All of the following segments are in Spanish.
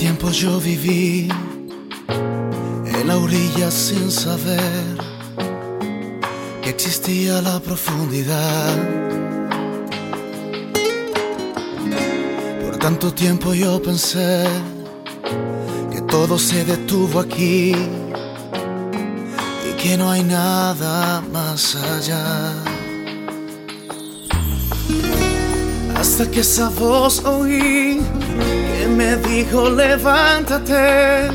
tiempo yo viví en la orilla sin saber que existía la profundidad. Por tanto tiempo yo pensé que todo se detuvo aquí y que no hay nada más allá. Hasta que esa voz oí que me dijo levántate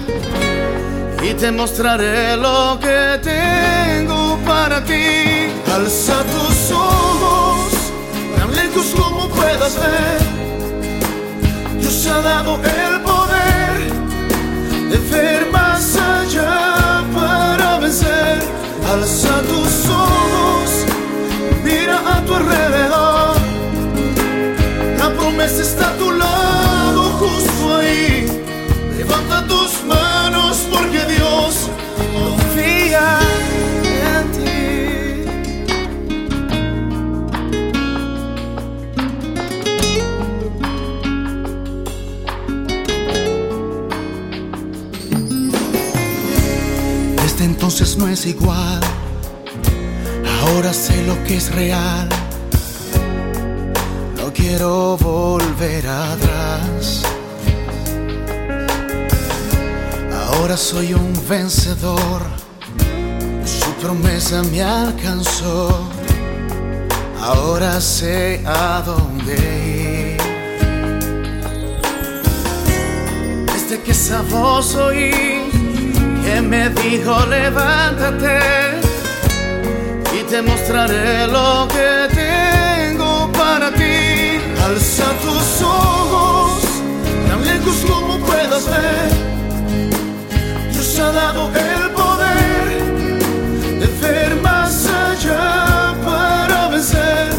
y te mostraré lo que tengo para ti. Alza tus ojos tan lejos como puedas ver. Dios ha dado el poder de ver Entonces no es igual. Ahora sé lo que es real. No quiero volver atrás. Ahora soy un vencedor. Su promesa me alcanzó. Ahora sé a dónde ir. Desde que esa voz oí que me dijo levántate y te mostraré lo que tengo para ti. Alza tus ojos tan lejos como puedas ver. Dios ha dado el poder de ver más allá para vencer.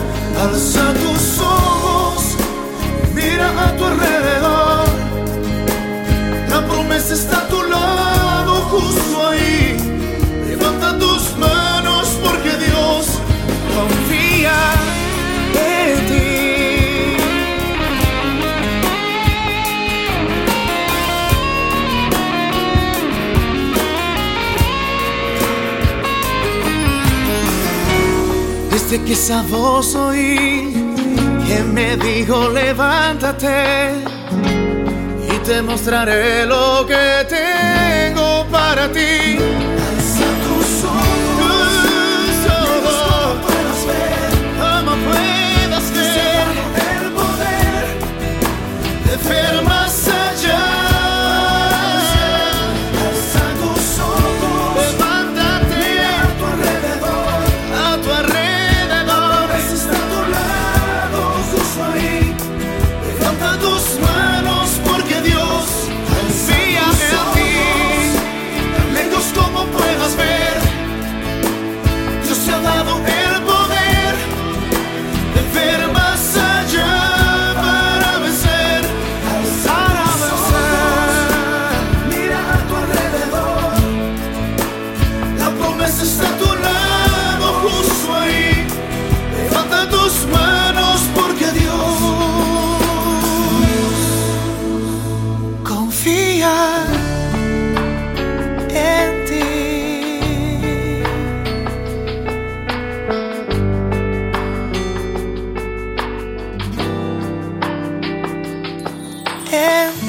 Alza tus ojos, mira a tu alrededor. La promesa está tu Desde que esa voz oí que me dijo levántate y te mostraré lo que tengo para ti. Alza tus ojos, como puedas ver el poder de En